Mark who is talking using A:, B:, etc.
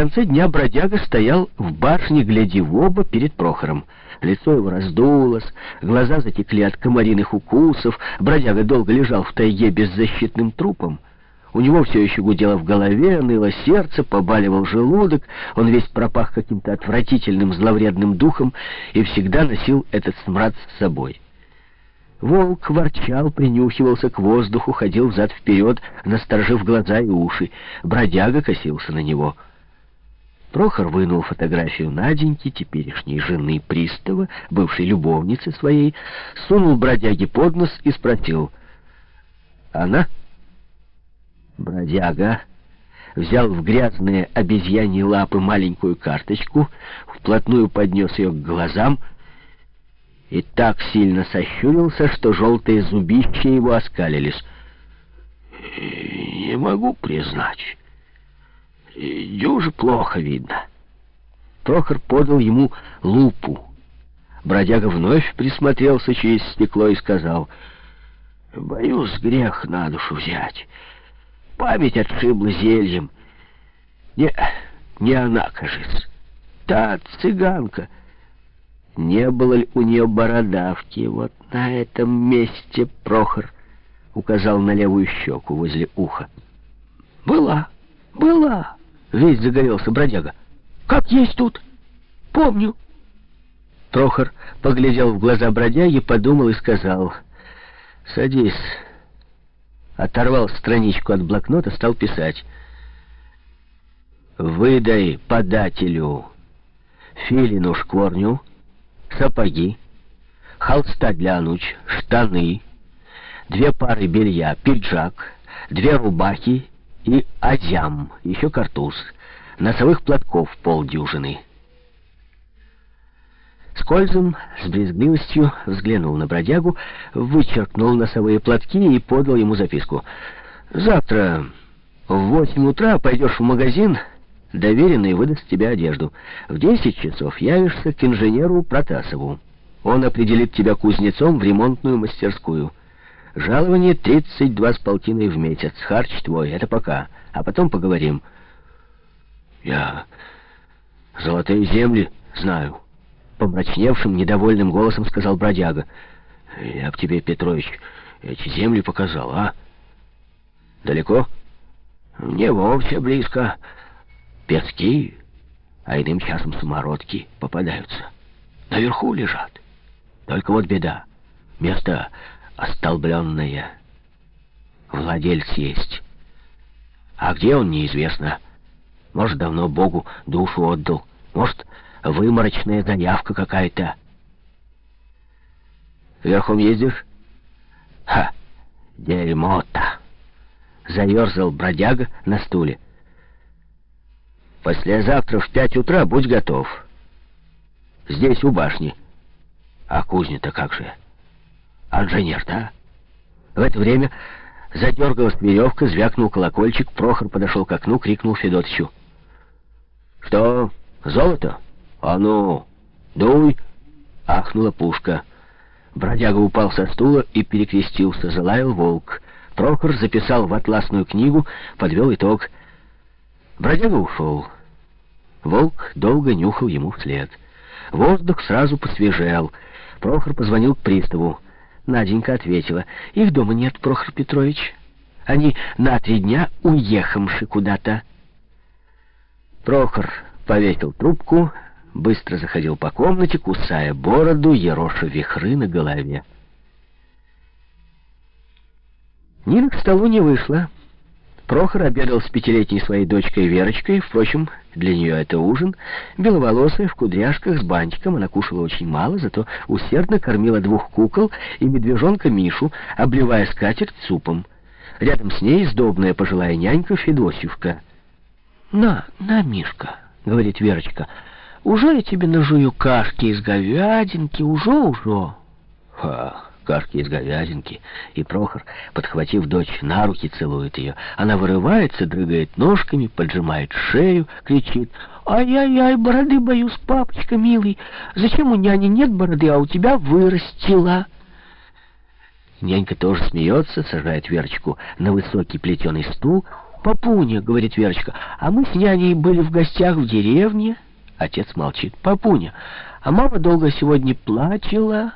A: конце дня бродяга стоял в башне, глядя в оба перед Прохором. Лицо его раздулось, глаза затекли от комариных укусов, бродяга долго лежал в тайге беззащитным трупом. У него все еще гудело в голове, ныло сердце, побаливал желудок, он весь пропах каким-то отвратительным зловредным духом и всегда носил этот смрад с собой. Волк ворчал, принюхивался к воздуху, ходил взад-вперед, насторожив глаза и уши. Бродяга косился на него. Прохор вынул фотографию Наденьки, теперешней жены пристава, бывшей любовницы своей, сунул бродяге под нос и спросил. «Она?» Бродяга взял в грязные обезьяньи лапы маленькую карточку, вплотную поднес ее к глазам и так сильно сощурился, что желтые зубища его оскалились. «Не могу признать. Дюже плохо видно». Прохор подал ему лупу. Бродяга вновь присмотрелся через стекло и сказал, «Боюсь, грех на душу взять. Память отшибла зельем. Не, не она, кажется. Та цыганка». Не было ли у нее бородавки? Вот на этом месте Прохор указал на левую щеку возле уха. «Была, была!» — весь загорелся бродяга. «Как есть тут? Помню!» Прохор поглядел в глаза бродяги, подумал и сказал. «Садись». Оторвал страничку от блокнота, стал писать. «Выдай подателю филину шкворню» сапоги, холста для ночь, штаны, две пары белья, пиджак, две рубахи и азям, еще картуз, носовых платков полдюжины. Скользом с брезгливостью взглянул на бродягу, вычеркнул носовые платки и подал ему записку. «Завтра в восемь утра пойдешь в магазин...» Доверенный выдаст тебе одежду. В десять часов явишься к инженеру Протасову. Он определит тебя кузнецом в ремонтную мастерскую. Жалование тридцать два с полтиной в месяц. Харч твой, это пока. А потом поговорим. Я золотые земли знаю. Помрачневшим, недовольным голосом сказал бродяга. Я б тебе, Петрович, эти земли показал, а? Далеко? Не вовсе близко. Пески, а иным часом самородки попадаются. Наверху лежат. Только вот беда. Место остолбленное. Владелец есть. А где он, неизвестно. Может, давно Богу душу отдал. Может, выморочная заявка какая-то. Верхом ездишь? Ха, дерьмо-то. Заерзал бродяга на стуле. Послезавтра в пять утра будь готов. Здесь, у башни. А кузня-то как же? Инженер-то, В это время задергалась веревка, звякнул колокольчик, Прохор подошел к окну, крикнул Федотычу. «Что, золото? А ну, дуй!» Ахнула пушка. Бродяга упал со стула и перекрестился, залаял волк. Прохор записал в атласную книгу, подвел итог — Бродяга ушел. Волк долго нюхал ему вслед. Воздух сразу посвежел. Прохор позвонил к приставу. Наденька ответила. «Их дома нет, Прохор Петрович. Они на три дня уехавши куда-то». Прохор повесил трубку, быстро заходил по комнате, кусая бороду, ероша вихры на голове. Нина к столу не вышла. Прохор обедал с пятилетней своей дочкой Верочкой. Впрочем, для нее это ужин. Беловолосая, в кудряшках, с бантиком. Она кушала очень мало, зато усердно кормила двух кукол и медвежонка Мишу, обливая скатерть супом. Рядом с ней сдобная пожилая нянька Федосевка. «На, на, Мишка», — говорит Верочка, — «уже я тебе нажую кашки из говядинки, уже-уже». «Ха!» Кашки из говядинки, и Прохор, подхватив дочь на руки, целует ее. Она вырывается, дрыгает ножками, поджимает шею, кричит «Ай-яй-яй, бороды боюсь, папочка милый! Зачем у няни нет бороды, а у тебя вырастила?» Нянька тоже смеется, сажает Верочку на высокий плетеный стул, «Папуня», — говорит Верочка, — «а мы с няней были в гостях в деревне». Отец молчит. «Папуня, а мама долго сегодня плачела».